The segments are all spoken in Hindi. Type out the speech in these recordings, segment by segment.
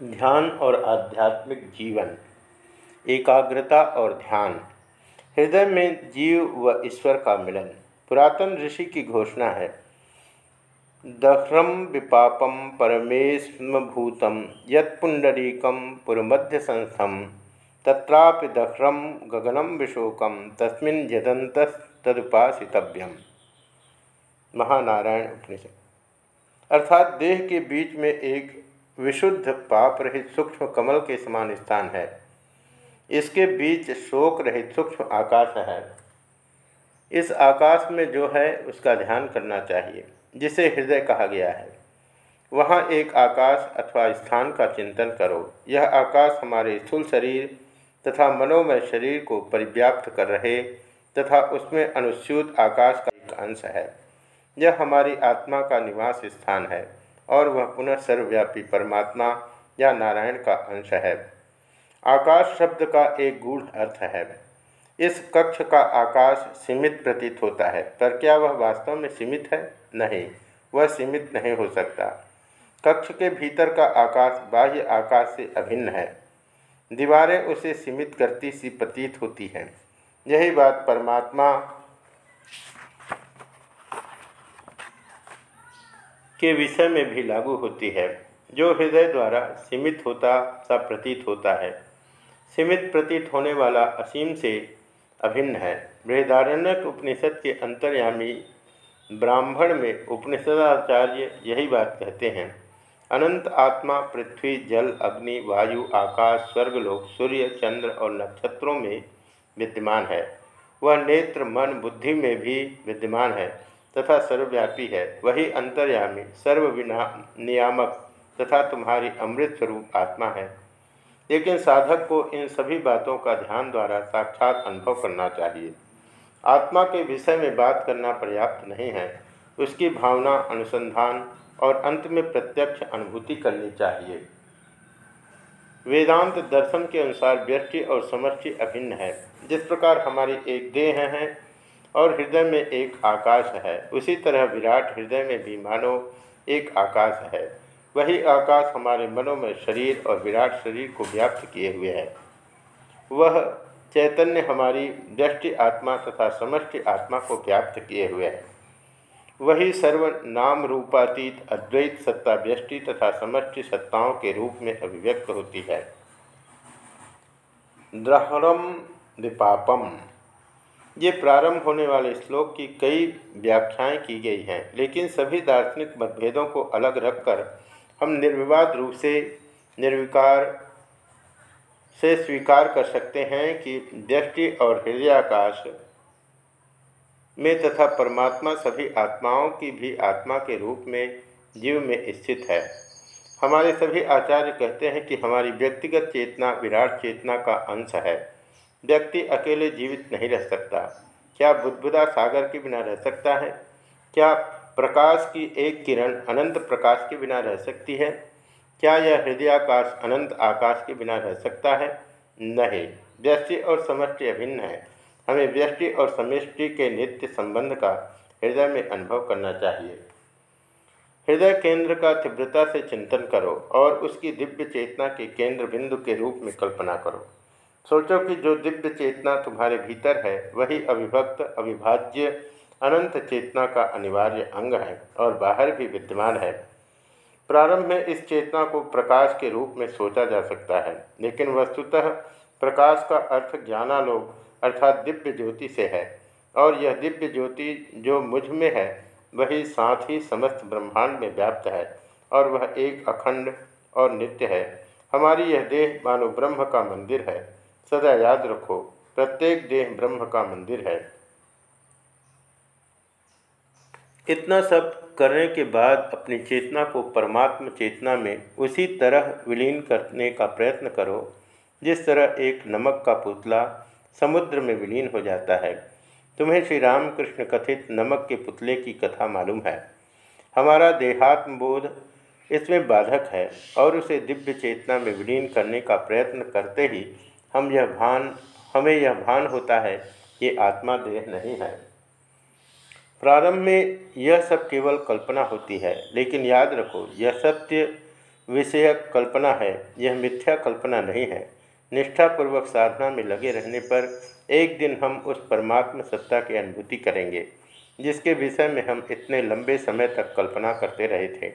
ध्यान और आध्यात्मिक जीवन, एकाग्रता और ध्यान, हृदय में जीव व ईश्वर का मिलन। पुरातन ऋषि की घोषणा है दह्रम विपापम परमेश्मभूतम यत्पुंडरीकम पुरमध्य संस्थम तत्रापि दह्रम गगनम विशोकम तस्मिन् यदंत तदुपासितव्यम महानारायण उपनिषद। अर्थात देह के बीच में एक विशुद्ध पाप रहित सूक्ष्म कमल के समान स्थान है। इसके बीच शोक रहित सूक्ष्म आकाश है। इस आकाश में जो है, उसका ध्यान करना चाहिए, जिसे हृदय कहा गया है। वहाँ एक आकाश अथवा स्थान का चिंतन करो। यह आकाश हमारे स्थूल शरीर तथा मनोमय शरीर को परिव्याप्त कर रहे तथा उसमें अनुस्यूत आकाश का एक अंश है। यह हमारी आत्मा का निवास स्थान है। और वह पुनः सर्वव्यापी परमात्मा या नारायण का अंश है। आकाश शब्द का एक गूढ़ अर्थ है। इस कक्ष का आकाश सीमित प्रतीत होता है, पर क्या वह वास्तव में सीमित है? नहीं, वह सीमित नहीं हो सकता। कक्ष के भीतर का आकाश बाह्य आकाश से अभिन्न है। दीवारें उसे सीमित करती सी प्रतीत होती हैं। यही बात परमात्मा के विषय में भी लागू होती है, जो हृदय द्वारा सीमित होता, सा प्रतीत होता है। सीमित प्रतीत होने वाला असीम से अभिन्न है। बृहदारण्य उपनिषद के अंतर्यामी ब्राह्मण में उपनिषदाचार्य यही बात कहते हैं, अनंत आत्मा, पृथ्वी, जल, अग्नि, वायु, आकाश स्वर्गलोक सूर्य, चंद्र और नक्षत्रों में विद्यमान है। वह नेत्र, मन, बुद्धि में भी विद्यमान है। तथा सर्वव्यापी है। वही अंतर्यामी, सर्वविना नियामक तथा तुम्हारी अमृत स्वरूप आत्मा है। लेकिन साधक को इन सभी बातों का ध्यान द्वारा साक्षात अनुभव करना चाहिए। आत्मा के विषय में बात करना पर्याप्त नहीं है। उसकी भावना, अनुसंधान और अंत में प्रत्यक्ष अनुभूति करनी चाहिए। वेदांत दर्शन के अनुसार व्यष्टि और समष्टि अभिन्न है। जिस प्रकार हमारी एक देह है और हृदय में एक आकाश है। उसी तरह विराट हृदय में भी मानो एक आकाश है। वही आकाश हमारे मनों में शरीर और विराट शरीर को व्याप्त किए हुए है। वह चैतन्य हमारी दृष्टि आत्मा तथा समष्टि आत्मा को व्याप्त किए हुए है। वही सर्व नाम रूपातीत अद्वैत सत्ता व्यष्टि तथा समष्टि सत्ताओं के रूप में अभिव्यक्त होती है। द्रहरम दिपापम ये प्रारंभ होने वाले श्लोक की कई व्याख्याएँ की गई हैं, लेकिन सभी दार्शनिक मतभेदों को अलग रखकर हम निर्विवाद रूप से, निर्विकार से स्वीकार कर सकते हैं कि दृष्टि और हृदयाकाश में तथा परमात्मा सभी आत्माओं की भी आत्मा के रूप में जीव में स्थित है। हमारे सभी आचार्य कहते हैं कि हमारी व्यक्तिगत चेतना विराट चेतना का अंश है। व्यक्ति अकेले जीवित नहीं रह सकता। क्या बुद्धबुदा सागर के बिना रह सकता है? क्या प्रकाश की एक किरण अनंत प्रकाश के बिना रह सकती है? क्या यह हृदयाकाश अनंत आकाश के बिना रह सकता है? नहीं। व्यष्टि और समष्टि अभिन्न है। हमें व्यष्टि और समष्टि के नित्य संबंध का हृदय में अनुभव करना चाहिए। हृदय केंद्र का तीव्रता से चिंतन करो और उसकी दिव्य चेतना के केंद्र बिंदु के रूप में कल्पना करो। सोचो कि जो दिव्य चेतना तुम्हारे भीतर है, वही अविभक्त, अविभाज्य, अनंत चेतना का अनिवार्य अंग है और बाहर भी विद्यमान है। प्रारंभ में इस चेतना को प्रकाश के रूप में सोचा जा सकता है, लेकिन वस्तुतः प्रकाश का अर्थ ज्ञानालोक अर्थात दिव्य ज्योति से है और यह दिव्य ज्योति जो मुझमें है, वही साथ ही समस्त ब्रह्मांड में व्याप्त है और वह एक अखंड और नित्य है। हमारी यह देह मानो ब्रह्म का मंदिर है। सदा याद रखो, प्रत्येक देह ब्रह्म का मंदिर है। इतना सब करने के बाद अपनी चेतना को परमात्म चेतना में उसी तरह विलीन करने का प्रयत्न करो, जिस तरह एक नमक का पुतला समुद्र में विलीन हो जाता है। तुम्हें श्री रामकृष्ण कथित नमक के पुतले की कथा मालूम है। हमारा देहात्म बोध इसमें बाधक है और उसे दिव्य चेतना में विलीन करने का प्रयत्न करते ही हम यह भान, हमें यह भान होता है कि आत्मा देह नहीं है। प्रारंभ में यह सब केवल कल्पना होती है, लेकिन याद रखो, यह सत्य विषयक कल्पना है, यह मिथ्या कल्पना नहीं है। निष्ठापूर्वक साधना में लगे रहने पर एक दिन हम उस परमात्म सत्ता की अनुभूति करेंगे, जिसके विषय में हम इतने लंबे समय तक कल्पना करते रहे थे।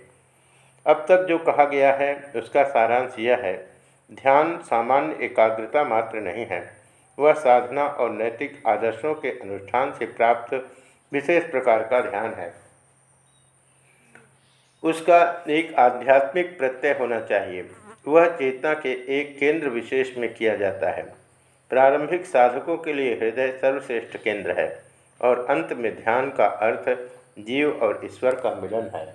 अब तक जो कहा गया है, उसका सारांश यह है ध्यान सामान्य एकाग्रता मात्र नहीं है। वह साधना और नैतिक आदर्शों के अनुष्ठान से प्राप्त विशेष प्रकार का ध्यान है। उसका एक आध्यात्मिक प्रत्यय होना चाहिए। वह चेतना के एक केंद्र विशेष में किया जाता है। प्रारंभिक साधकों के लिए हृदय सर्वश्रेष्ठ केंद्र है और अंत में ध्यान का अर्थ जीव और ईश्वर का मिलन है।